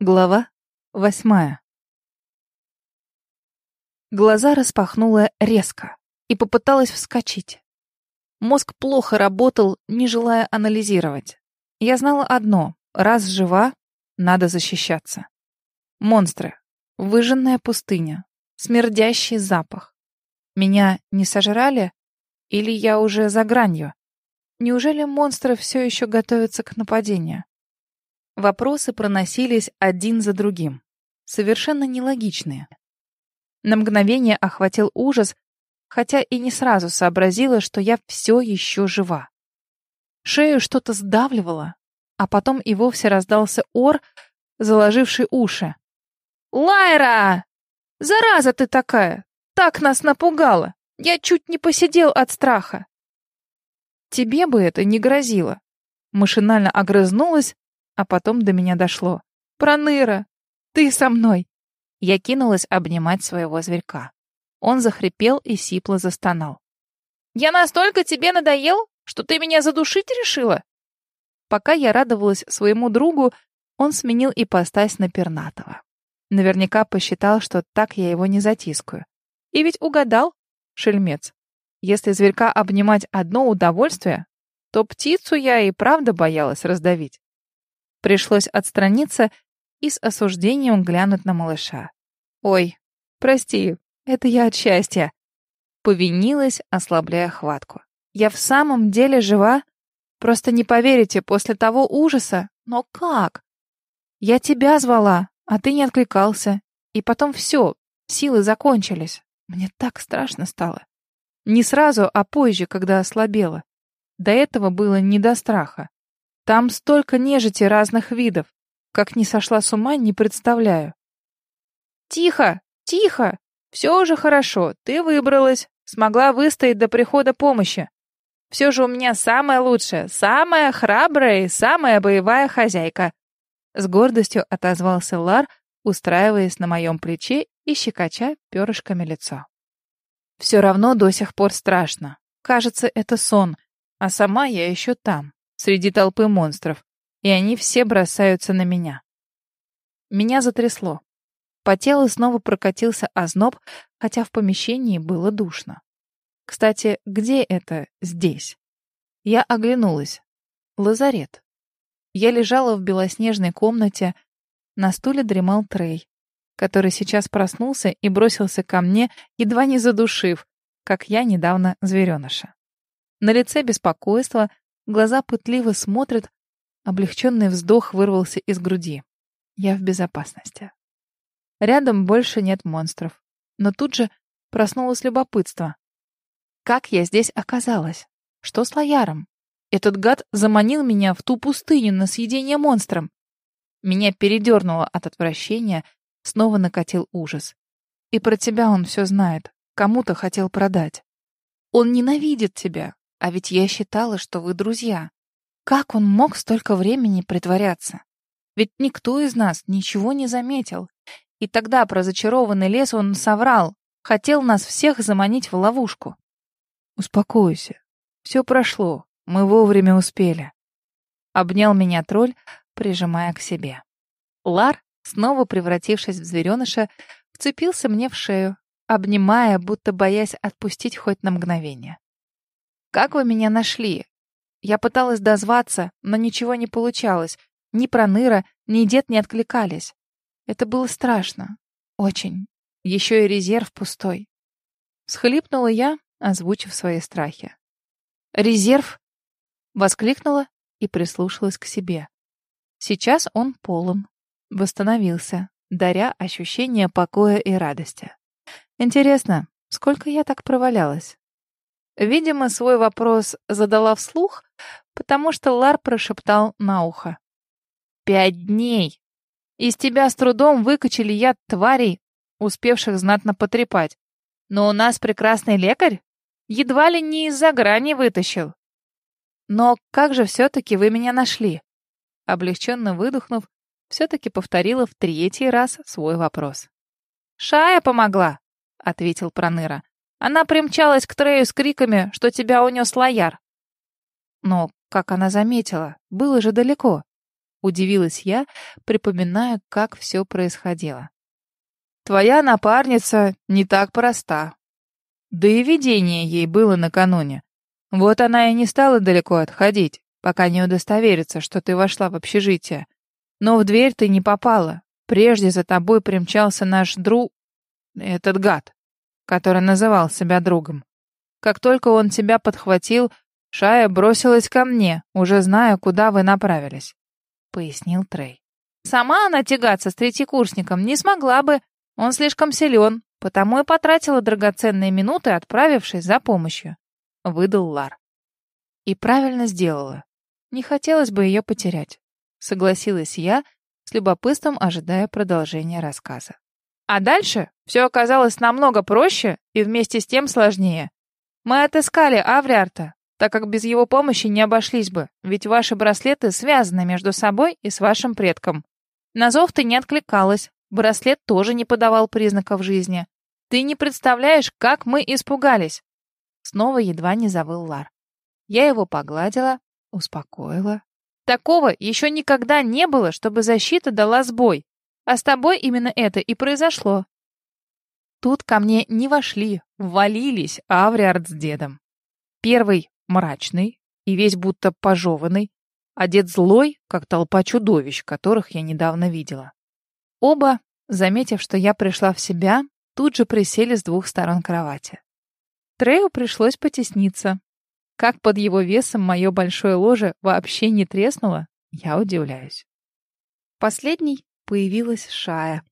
Глава восьмая. Глаза распахнула резко и попыталась вскочить. Мозг плохо работал, не желая анализировать. Я знала одно — раз жива, надо защищаться. Монстры, выжженная пустыня, смердящий запах. Меня не сожрали? Или я уже за гранью? Неужели монстры все еще готовятся к нападению? Вопросы проносились один за другим, совершенно нелогичные. На мгновение охватил ужас, хотя и не сразу сообразила, что я все еще жива. Шею что-то сдавливало, а потом и вовсе раздался ор, заложивший уши. «Лайра! Зараза ты такая! Так нас напугала! Я чуть не посидел от страха!» «Тебе бы это не грозило!» Машинально огрызнулась, а потом до меня дошло. «Проныра! Ты со мной!» Я кинулась обнимать своего зверька. Он захрипел и сипло застонал. «Я настолько тебе надоел, что ты меня задушить решила?» Пока я радовалась своему другу, он сменил ипостась на пернатого. Наверняка посчитал, что так я его не затискаю. И ведь угадал, шельмец. Если зверька обнимать одно удовольствие, то птицу я и правда боялась раздавить. Пришлось отстраниться и с осуждением глянуть на малыша. «Ой, прости, это я от счастья». Повинилась, ослабляя хватку. «Я в самом деле жива? Просто не поверите, после того ужаса. Но как? Я тебя звала, а ты не откликался. И потом все, силы закончились. Мне так страшно стало. Не сразу, а позже, когда ослабела. До этого было не до страха. Там столько нежити разных видов. Как не сошла с ума, не представляю. Тихо, тихо. Все уже хорошо. Ты выбралась. Смогла выстоять до прихода помощи. Все же у меня самая лучшая, самая храбрая и самая боевая хозяйка. С гордостью отозвался Лар, устраиваясь на моем плече и щекоча перышками лицо. Все равно до сих пор страшно. Кажется, это сон, а сама я еще там среди толпы монстров, и они все бросаются на меня. Меня затрясло. По телу снова прокатился озноб, хотя в помещении было душно. Кстати, где это здесь? Я оглянулась. Лазарет. Я лежала в белоснежной комнате, на стуле дремал Трей, который сейчас проснулся и бросился ко мне, едва не задушив, как я недавно звереныша. На лице беспокойство, Глаза пытливо смотрят, облегченный вздох вырвался из груди. Я в безопасности. Рядом больше нет монстров. Но тут же проснулось любопытство. Как я здесь оказалась? Что с Лояром? Этот гад заманил меня в ту пустыню на съедение монстром. Меня передернуло от отвращения, снова накатил ужас. И про тебя он все знает, кому-то хотел продать. Он ненавидит тебя, а ведь я считала, что вы друзья. Как он мог столько времени притворяться? Ведь никто из нас ничего не заметил. И тогда про зачарованный лес он соврал, хотел нас всех заманить в ловушку. Успокойся. Все прошло. Мы вовремя успели. Обнял меня тролль, прижимая к себе. Лар, снова превратившись в звереныша, вцепился мне в шею, обнимая, будто боясь отпустить хоть на мгновение. Как вы меня нашли? Я пыталась дозваться, но ничего не получалось. Ни Проныра, ни дед не откликались. Это было страшно. Очень. Еще и резерв пустой. Схлипнула я, озвучив свои страхи. «Резерв?» Воскликнула и прислушалась к себе. Сейчас он полон. Восстановился, даря ощущение покоя и радости. Интересно, сколько я так провалялась? Видимо, свой вопрос задала вслух, потому что Лар прошептал на ухо. «Пять дней! Из тебя с трудом выкачали яд тварей, успевших знатно потрепать. Но у нас прекрасный лекарь едва ли не из-за грани вытащил. Но как же все-таки вы меня нашли?» Облегченно выдохнув, все-таки повторила в третий раз свой вопрос. «Шая помогла», — ответил Проныра. Она примчалась к Трею с криками, что тебя унес лояр. Но, как она заметила, было же далеко. Удивилась я, припоминая, как все происходило. Твоя напарница не так проста. Да и видение ей было накануне. Вот она и не стала далеко отходить, пока не удостоверится, что ты вошла в общежитие. Но в дверь ты не попала. Прежде за тобой примчался наш друг... Этот гад, который называл себя другом. Как только он тебя подхватил, Шая бросилась ко мне, уже зная, куда вы направились», — пояснил Трей. «Сама она тягаться с третьекурсником не смогла бы. Он слишком силен, потому и потратила драгоценные минуты, отправившись за помощью», — выдал Лар. И правильно сделала. Не хотелось бы ее потерять. Согласилась я, с любопытством ожидая продолжения рассказа. А дальше все оказалось намного проще и вместе с тем сложнее. Мы отыскали Авриарта, так как без его помощи не обошлись бы, ведь ваши браслеты связаны между собой и с вашим предком. На зов ты не откликалась, браслет тоже не подавал признаков жизни. Ты не представляешь, как мы испугались. Снова едва не завыл Лар. Я его погладила, успокоила. Такого еще никогда не было, чтобы защита дала сбой. А с тобой именно это и произошло. Тут ко мне не вошли, ввалились Авриард с дедом. Первый мрачный и весь будто пожеванный, одет злой, как толпа чудовищ, которых я недавно видела. Оба, заметив, что я пришла в себя, тут же присели с двух сторон кровати. Трею пришлось потесниться. Как под его весом мое большое ложе вообще не треснуло, я удивляюсь. Последний появилась Шая.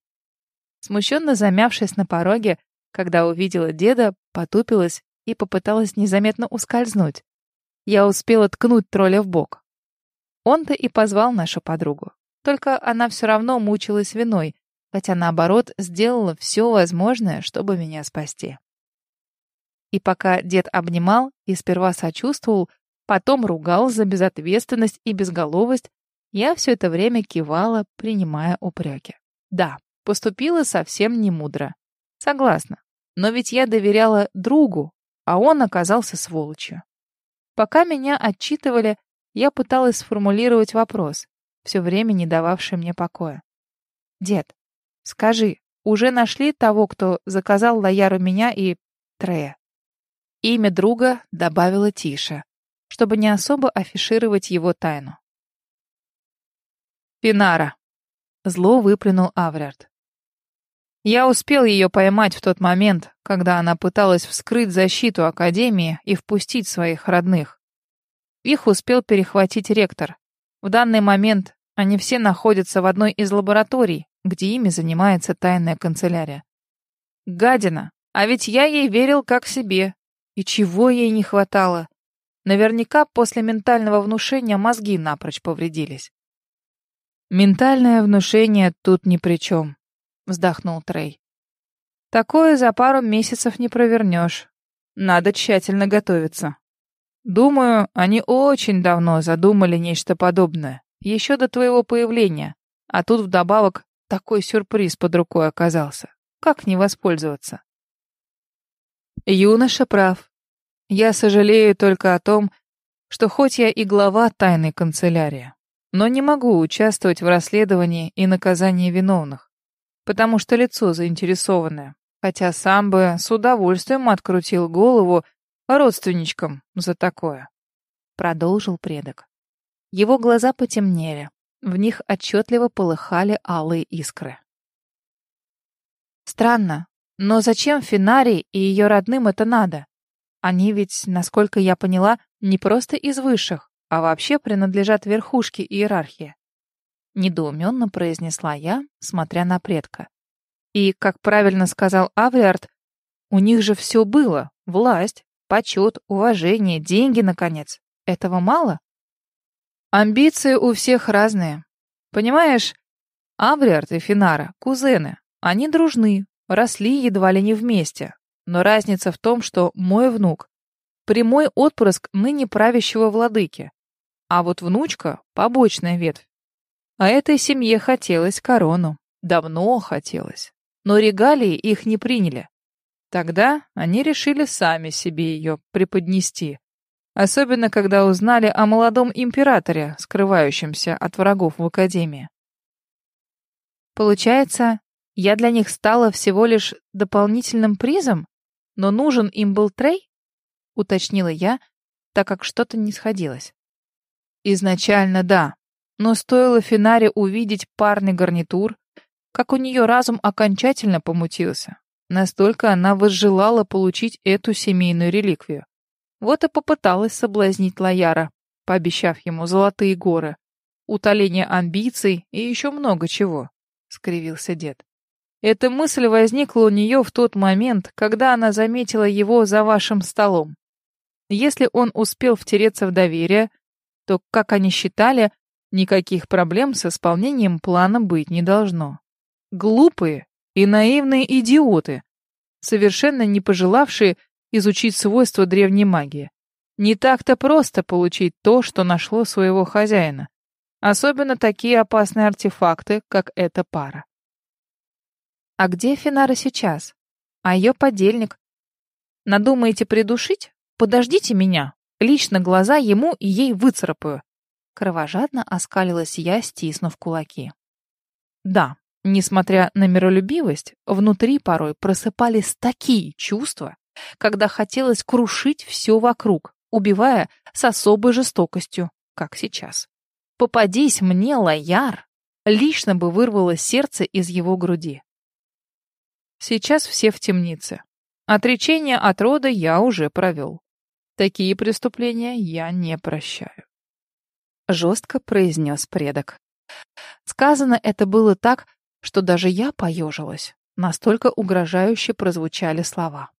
Смущенно замявшись на пороге, когда увидела деда, потупилась и попыталась незаметно ускользнуть. Я успела ткнуть тролля в бок. Он-то и позвал нашу подругу. Только она все равно мучилась виной, хотя, наоборот, сделала все возможное, чтобы меня спасти. И пока дед обнимал и сперва сочувствовал, потом ругал за безответственность и безголовость, я все это время кивала, принимая упреки. Да, поступила совсем не мудро. Согласна. Но ведь я доверяла другу, а он оказался сволочью. Пока меня отчитывали, я пыталась сформулировать вопрос, все время не дававший мне покоя. «Дед, скажи, уже нашли того, кто заказал Лояру меня и Трея?» Имя друга добавила тише, чтобы не особо афишировать его тайну. Пинара. Зло выплюнул Авриард. Я успел ее поймать в тот момент, когда она пыталась вскрыть защиту Академии и впустить своих родных. Их успел перехватить ректор. В данный момент они все находятся в одной из лабораторий, где ими занимается тайная канцелярия. Гадина, а ведь я ей верил как себе. И чего ей не хватало? Наверняка после ментального внушения мозги напрочь повредились. «Ментальное внушение тут ни при чем», — вздохнул Трей. «Такое за пару месяцев не провернешь. Надо тщательно готовиться. Думаю, они очень давно задумали нечто подобное, еще до твоего появления, а тут вдобавок такой сюрприз под рукой оказался. Как не воспользоваться?» Юноша прав. Я сожалею только о том, что хоть я и глава тайной канцелярии, но не могу участвовать в расследовании и наказании виновных, потому что лицо заинтересованное, хотя сам бы с удовольствием открутил голову родственничкам за такое. Продолжил предок. Его глаза потемнели, в них отчетливо полыхали алые искры. Странно, но зачем Финари и ее родным это надо? Они ведь, насколько я поняла, не просто из высших, а вообще принадлежат верхушке иерархии. Недоуменно произнесла я, смотря на предка. И, как правильно сказал Авриард, у них же все было. Власть, почет, уважение, деньги, наконец. Этого мало? Амбиции у всех разные. Понимаешь, Авриард и Финара — кузены. Они дружны, росли едва ли не вместе. Но разница в том, что мой внук — прямой отпрыск ныне правящего владыки, а вот внучка — побочная ветвь. А этой семье хотелось корону. Давно хотелось. Но регалии их не приняли. Тогда они решили сами себе ее преподнести. Особенно, когда узнали о молодом императоре, скрывающемся от врагов в Академии. Получается, я для них стала всего лишь дополнительным призом, но нужен им был Трей? Уточнила я, так как что-то не сходилось. Изначально да, но стоило Финаре увидеть парный гарнитур, как у нее разум окончательно помутился. Настолько она возжелала получить эту семейную реликвию. Вот и попыталась соблазнить Лояра, пообещав ему золотые горы, утоление амбиций и еще много чего, — скривился дед. Эта мысль возникла у нее в тот момент, когда она заметила его за вашим столом. Если он успел втереться в доверие, то, как они считали, никаких проблем с исполнением плана быть не должно. Глупые и наивные идиоты, совершенно не пожелавшие изучить свойства древней магии. Не так-то просто получить то, что нашло своего хозяина. Особенно такие опасные артефакты, как эта пара. А где Финара сейчас? А ее подельник? Надумаете придушить? Подождите меня. Лично глаза ему и ей выцарапаю. Кровожадно оскалилась я, стиснув кулаки. Да, несмотря на миролюбивость, внутри порой просыпались такие чувства, когда хотелось крушить все вокруг, убивая с особой жестокостью, как сейчас. Попадись мне, Лояр, лично бы вырвало сердце из его груди. Сейчас все в темнице. Отречение от рода я уже провел. Такие преступления я не прощаю. Жестко произнес предок. Сказано это было так, что даже я поежилась. Настолько угрожающе прозвучали слова.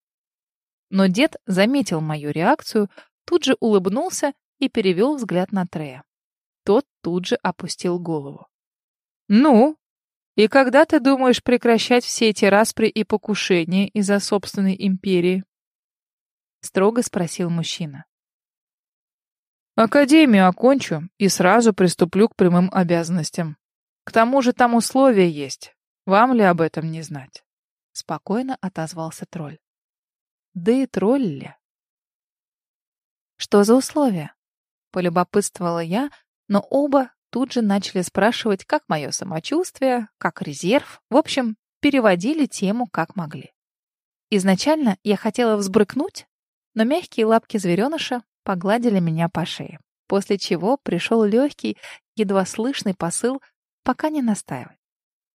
Но дед заметил мою реакцию, тут же улыбнулся и перевел взгляд на Трея. Тот тут же опустил голову. «Ну, и когда ты думаешь прекращать все эти распри и покушения из-за собственной империи?» Строго спросил мужчина. «Академию окончу и сразу приступлю к прямым обязанностям. К тому же там условия есть. Вам ли об этом не знать?» Спокойно отозвался тролль. Да и тролль ли? «Что за условия?» Полюбопытствовала я, но оба тут же начали спрашивать, как мое самочувствие, как резерв. В общем, переводили тему как могли. Изначально я хотела взбрыкнуть, но мягкие лапки звереныша погладили меня по шее, после чего пришел легкий, едва слышный посыл пока не настаивать.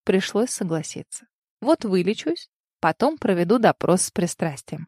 Пришлось согласиться. Вот вылечусь, потом проведу допрос с пристрастием.